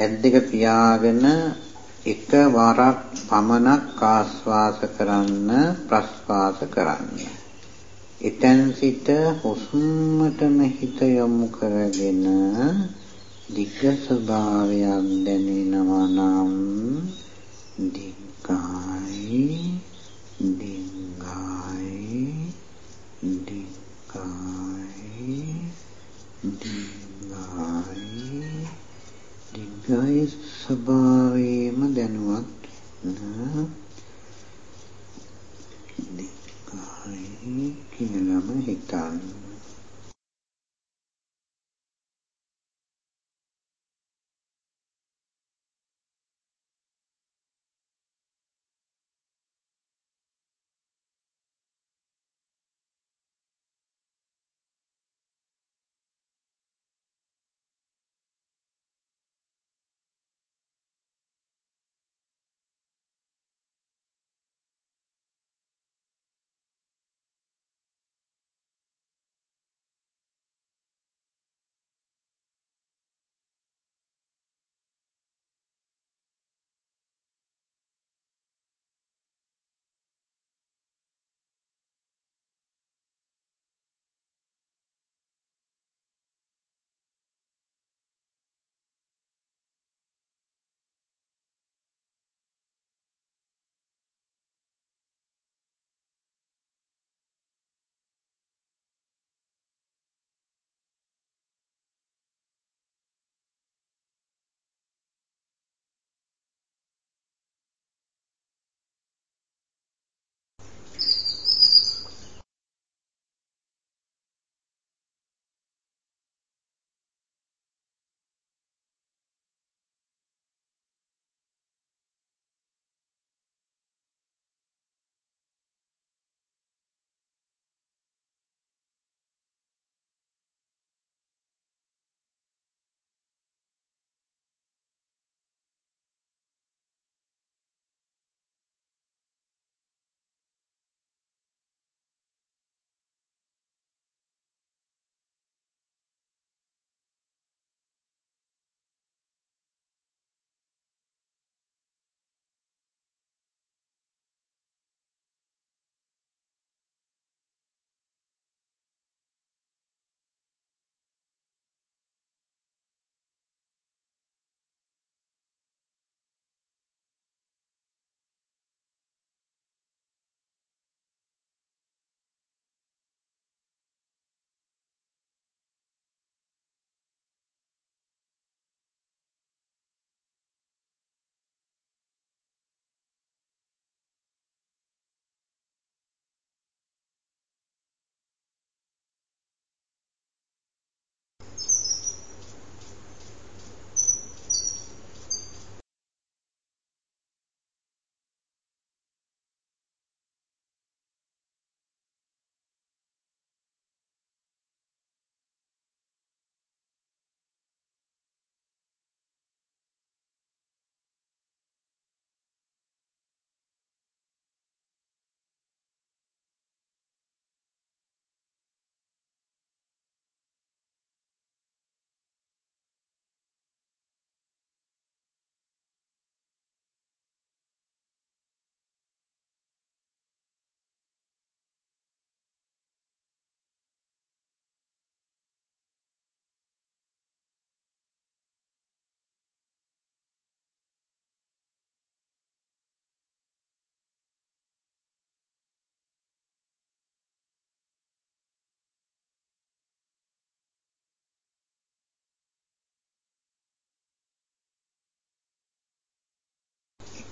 ඇස් දෙක පියාගෙන එක වරක් පමණක් ආස්වාස කරන්න ප්‍රස්වාස කරන්න. එතෙන් සිට හුස්මටම හිත යොමු කරගෙන දිග්ග ස්වභාවයක් දැනෙනවා නම් දිග්ගයි දිග්ගයි දිග්ගයි දිග්ගයි දිග්ගයි ස්වභාවයෙන්ම දැනුවත් දිග්ගයි කියලාම හිතන්න.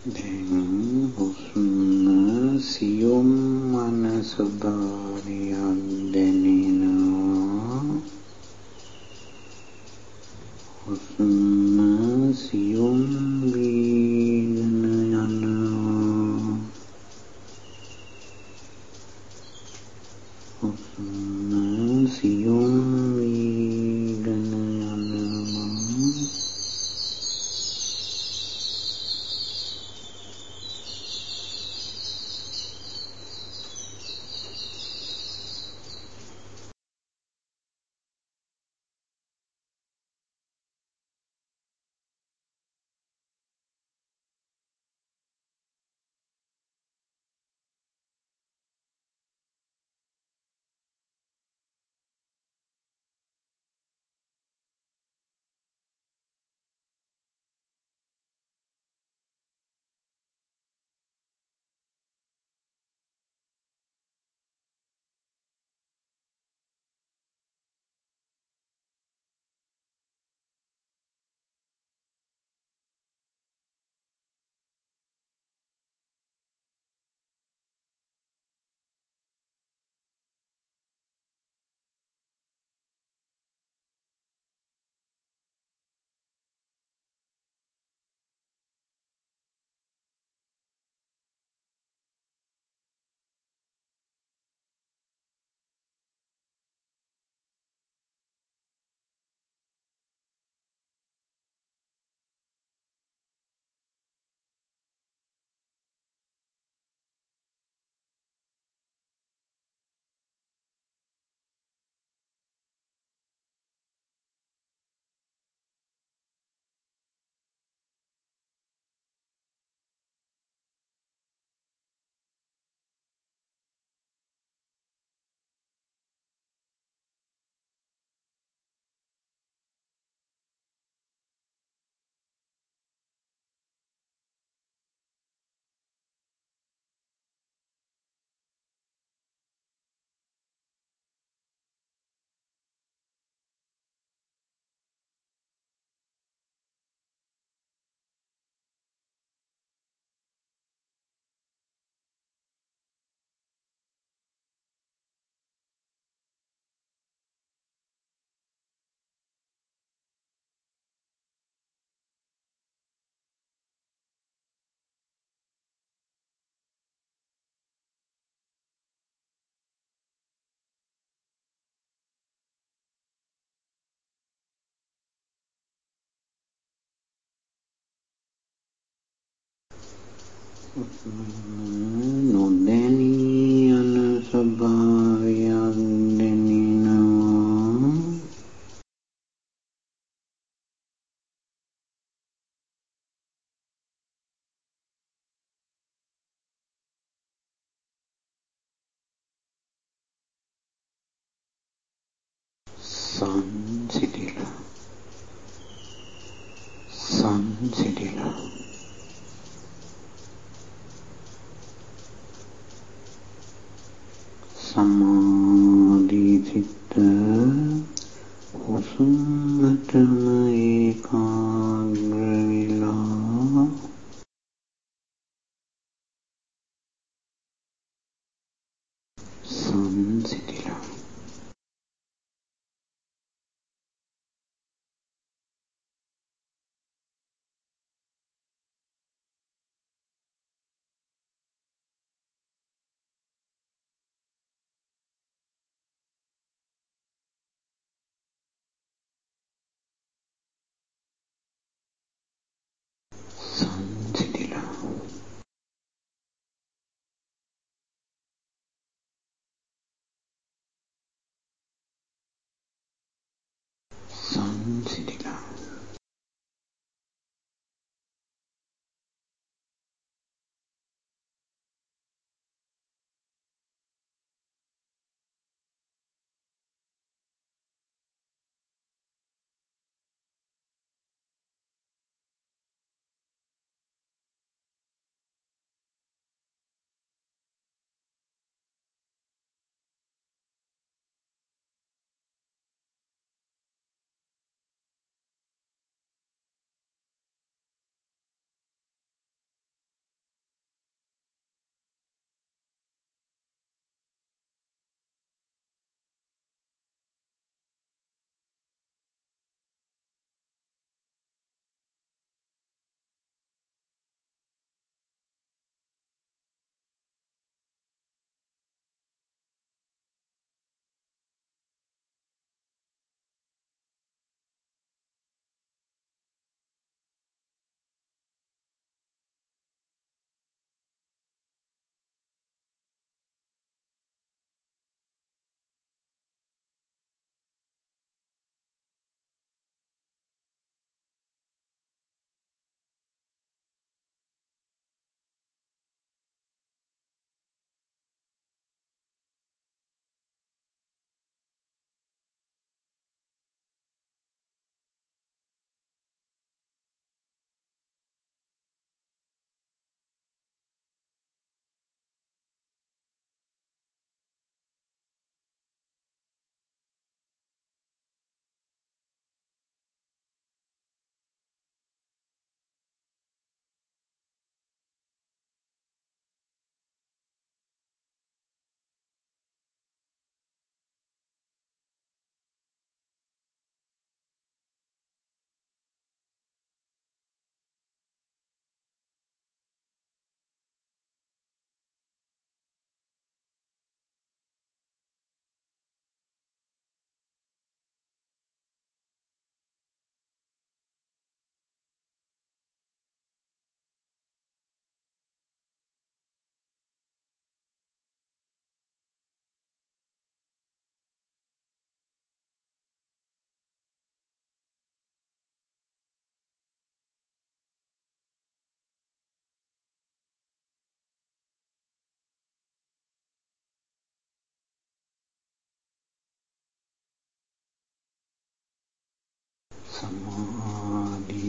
දැන් හුස්ම සියුම් මන ස්වභාවයක් දැනෙනවා Mm-hmm.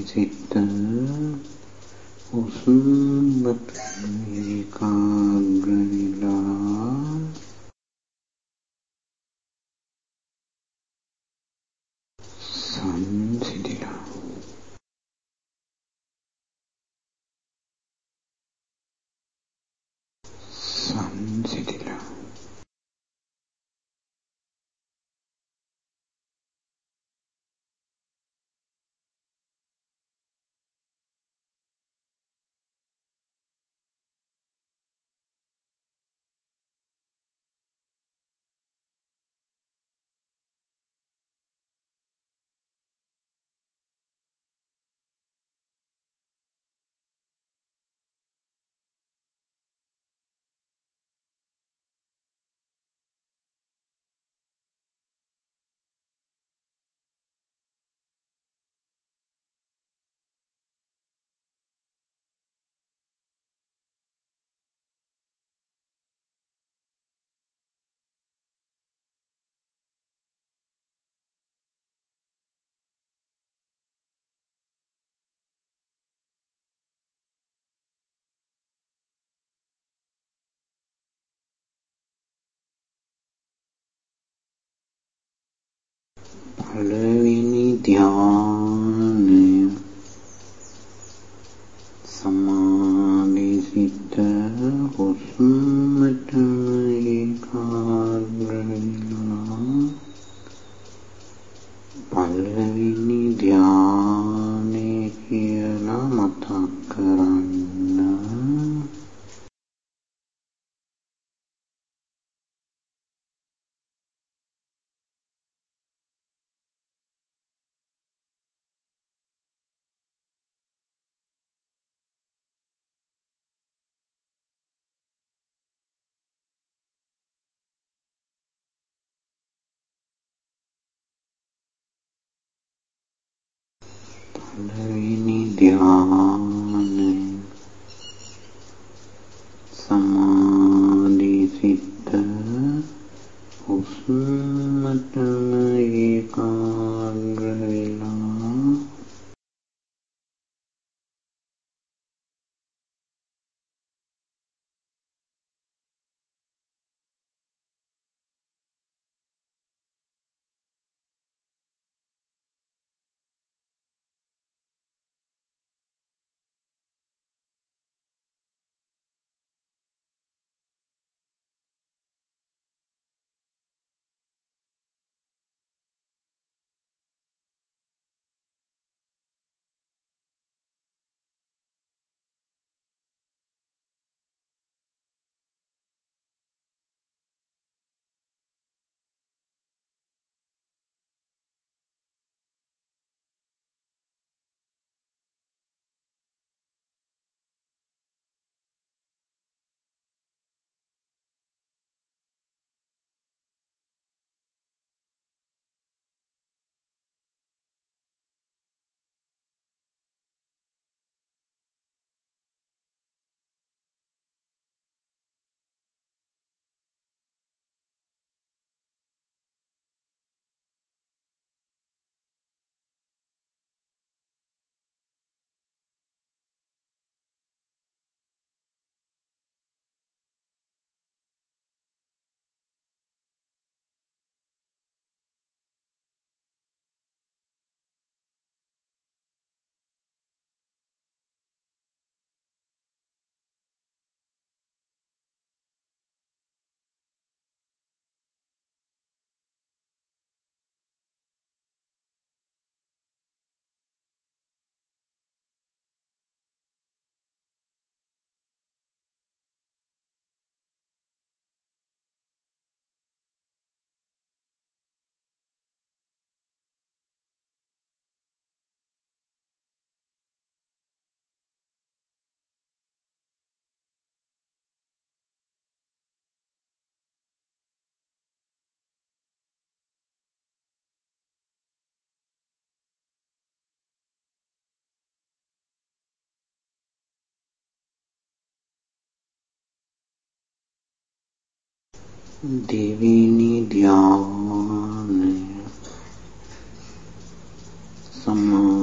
සිත හුස්මට ඒකාග්‍ර වෙලා ධ්‍යානය පළවෙනි ධ්‍යානය දෙවෙනි ධ්‍යානය සමාධි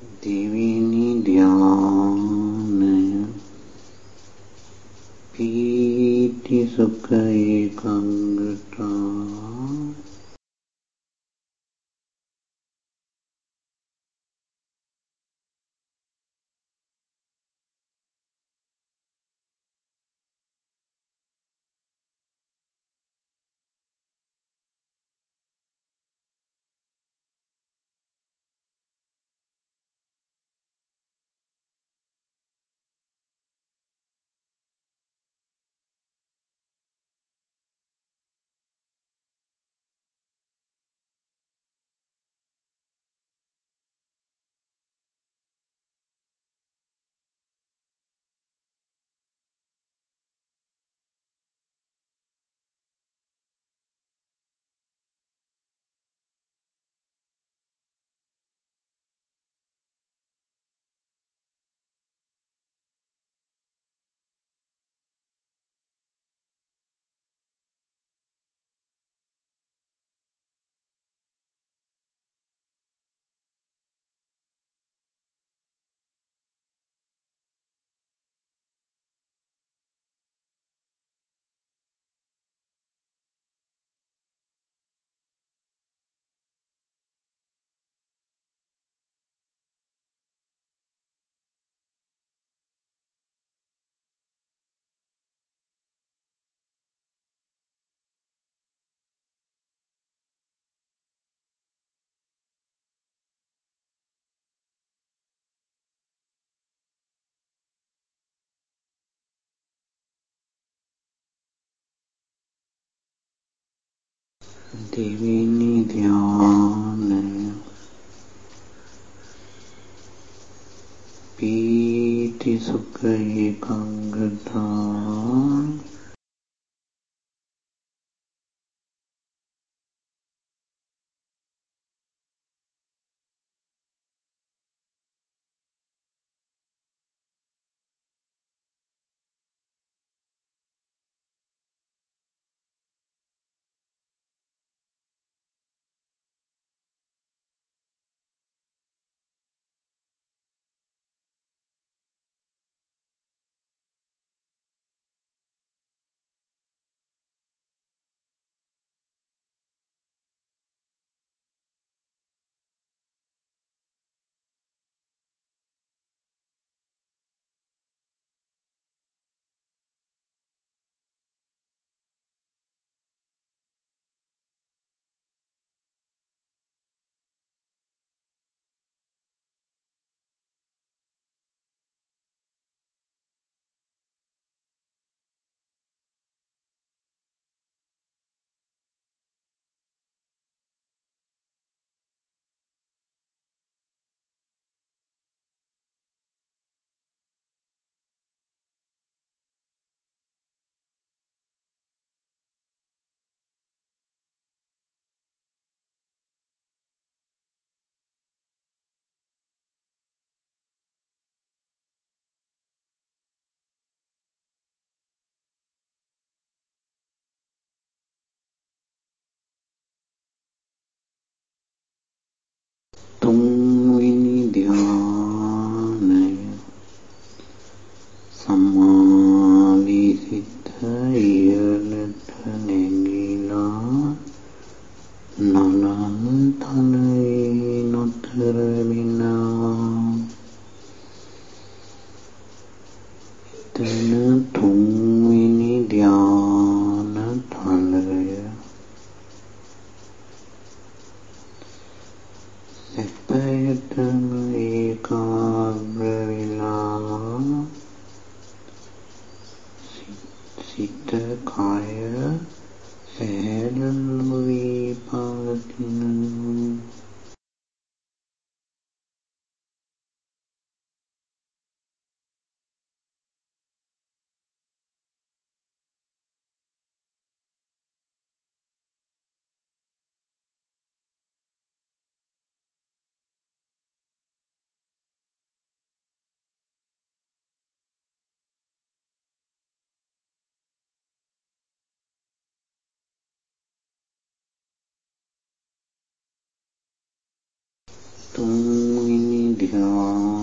දෙවෙනි ධ්‍යානය පීති සුඛ ඒකාග්‍රතාව දෙවෙනි තුන්වෙනි ධ්‍යානය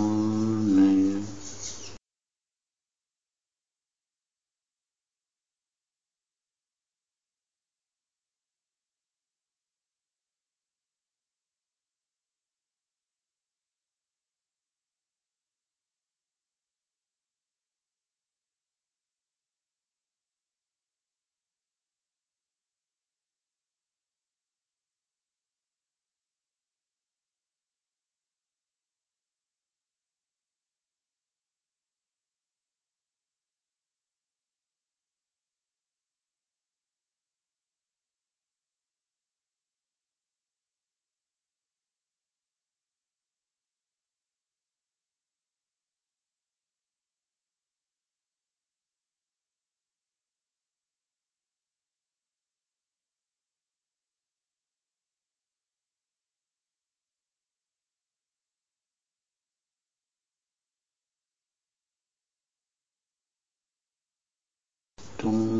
أنتم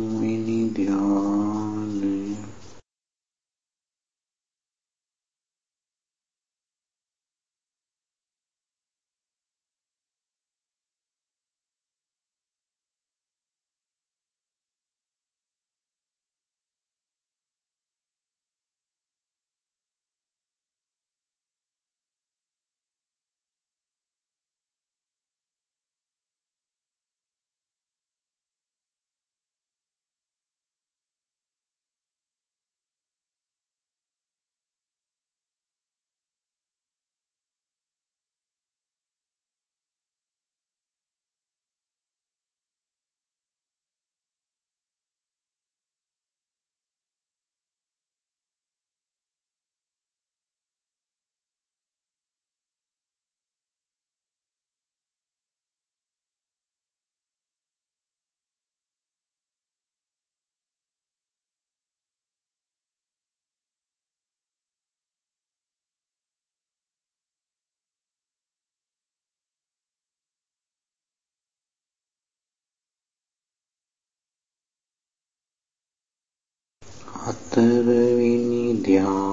तर्विनिध्या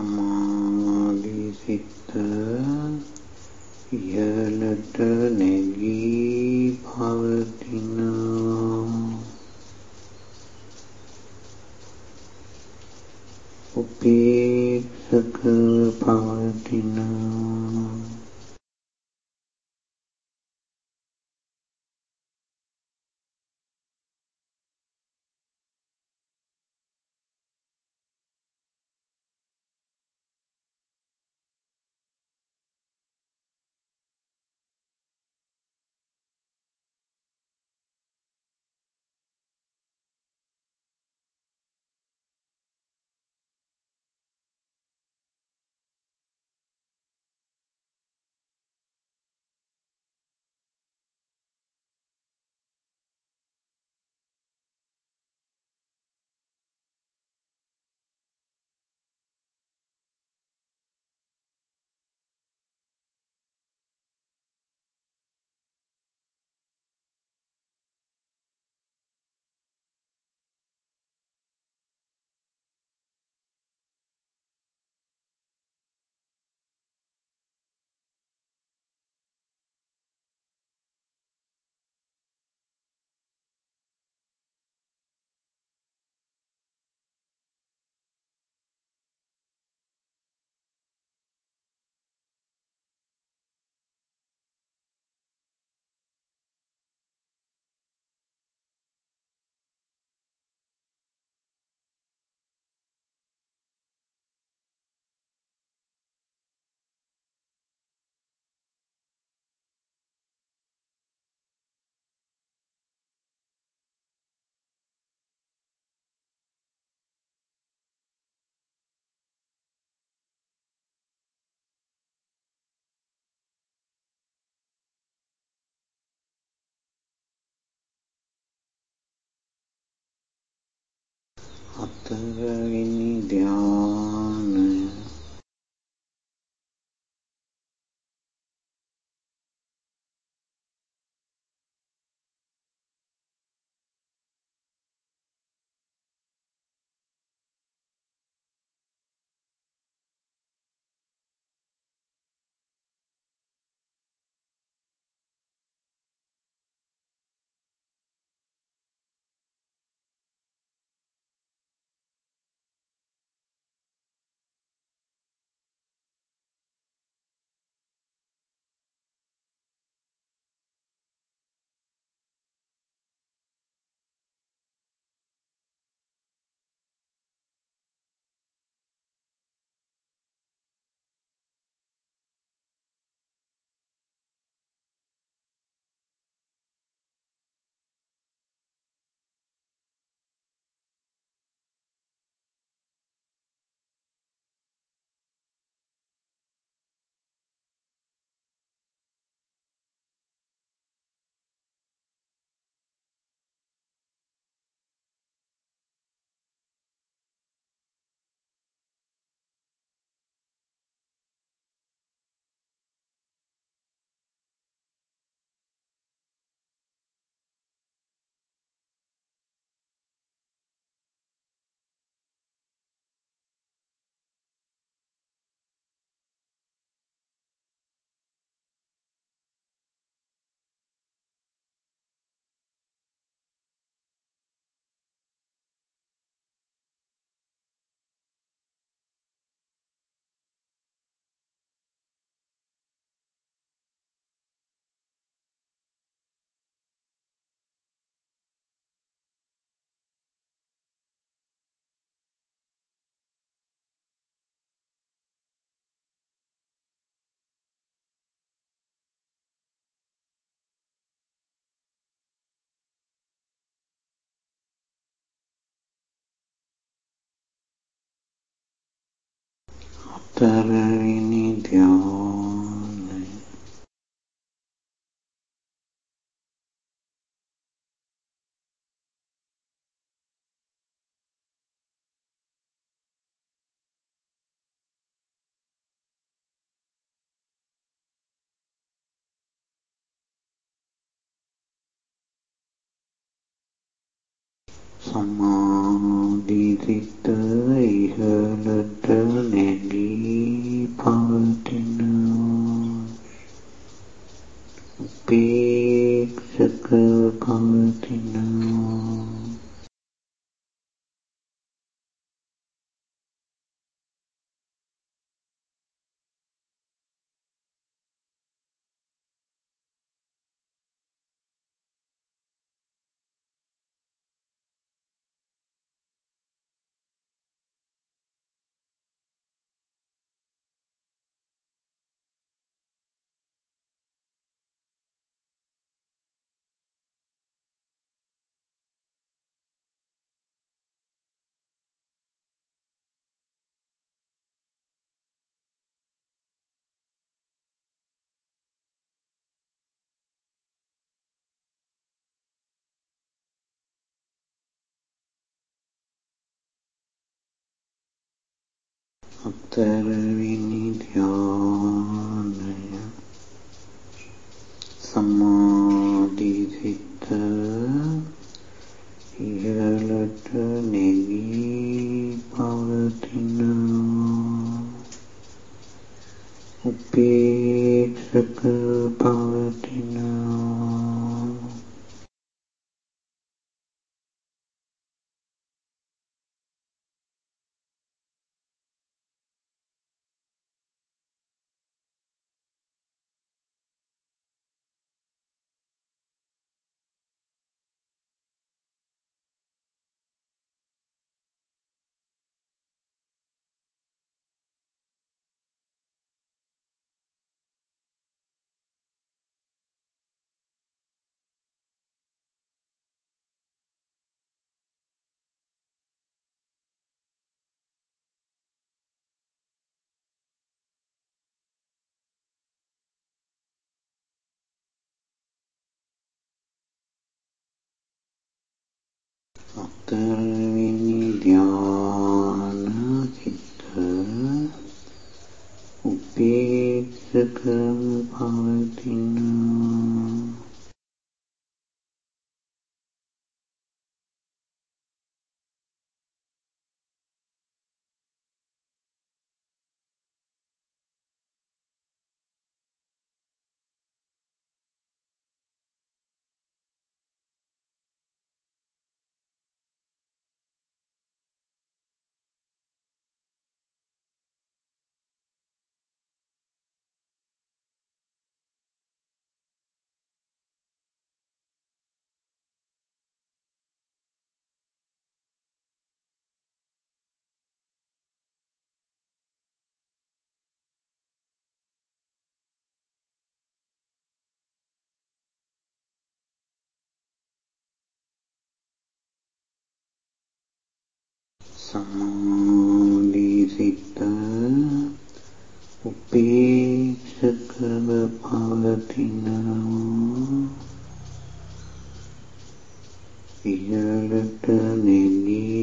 සමාධි සිත ඉහළට නැගී පවතිනවා. උපේක්ෂක පවතිනවා. അത്തരങ്ങി හතරවෙනි ධ්‍යානය හතරවෙනි ධ්‍යානය تَرَى සමාධිසිත උපේක්ෂකව පවතිනවා. ඉහළට නෙගී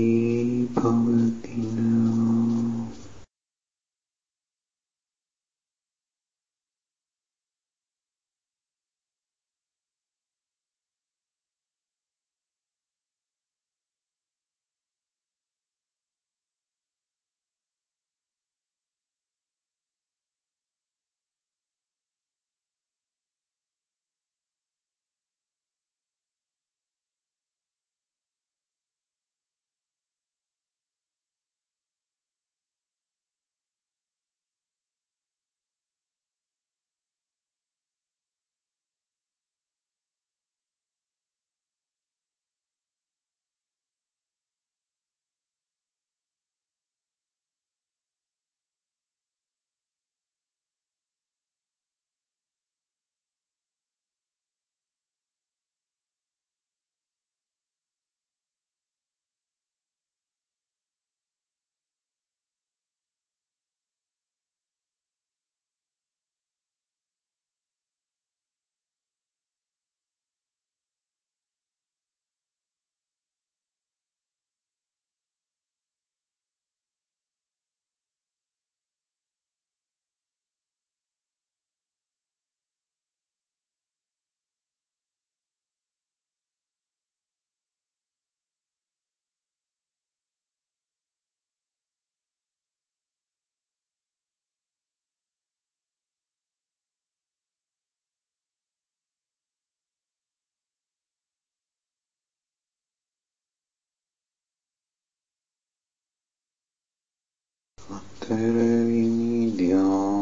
කරවිමි ධ්‍යාන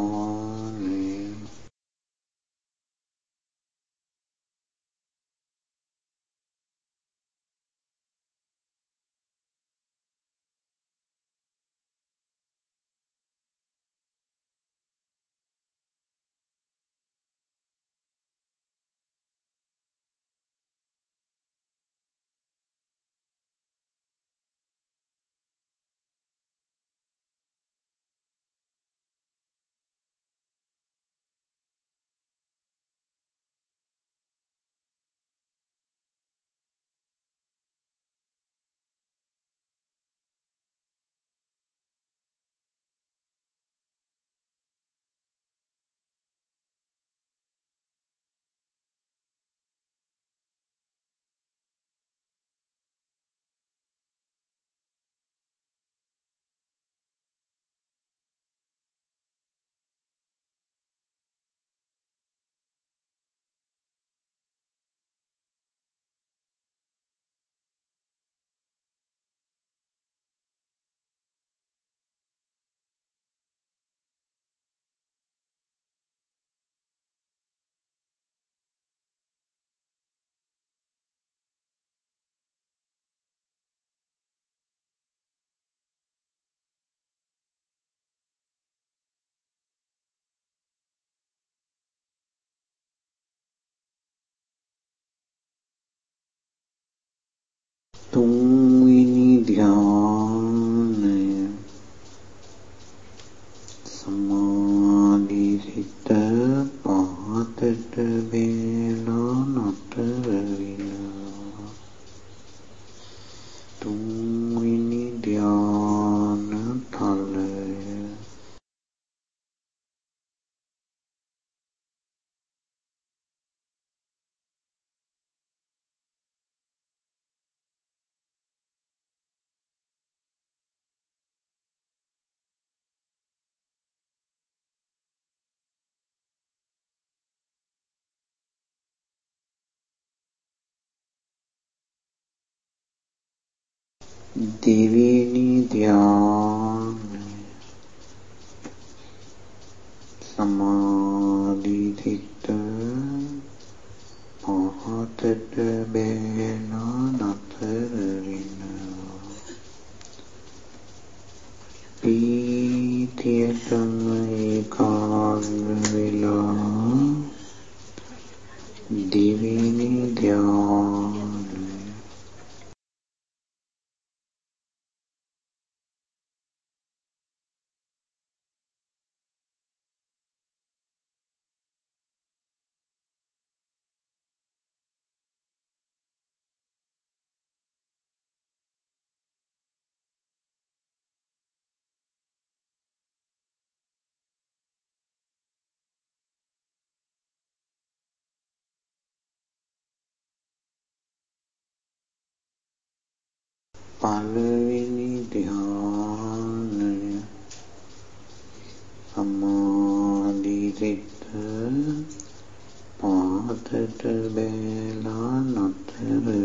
从 देवेनि ध्या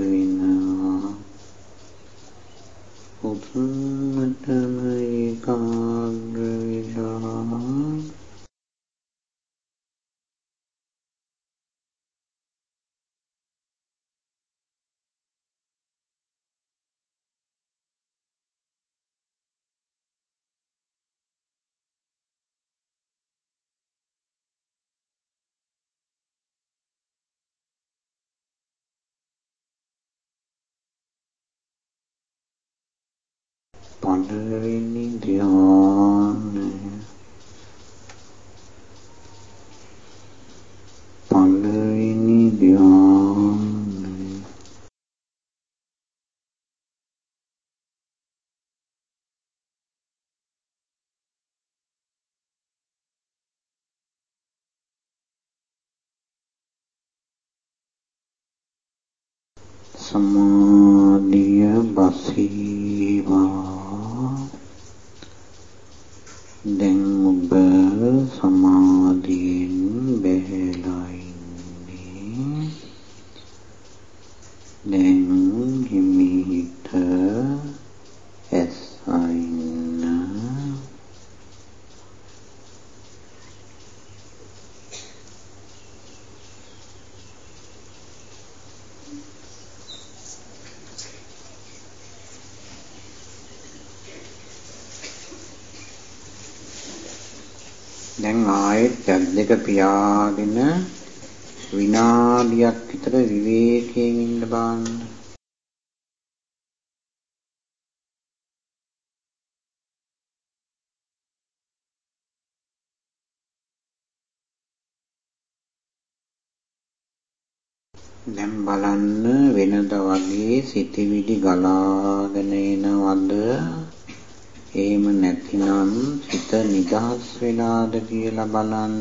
නතර වෙනවා උතුම්මටම ඒකාග්‍ර වෙලා පළවෙනි ධ්‍යානය දැන් ආයෙත් ඇස් දෙක පියාගෙන විනාඩියක් විතර විවේකයෙන් ඉන්න බලන්න. දැන් බලන්න වෙනද වගේ සිතවිලි නිදහස් වෙලාද කියලා බලන්න.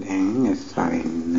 දැන් ඇස් අරින්න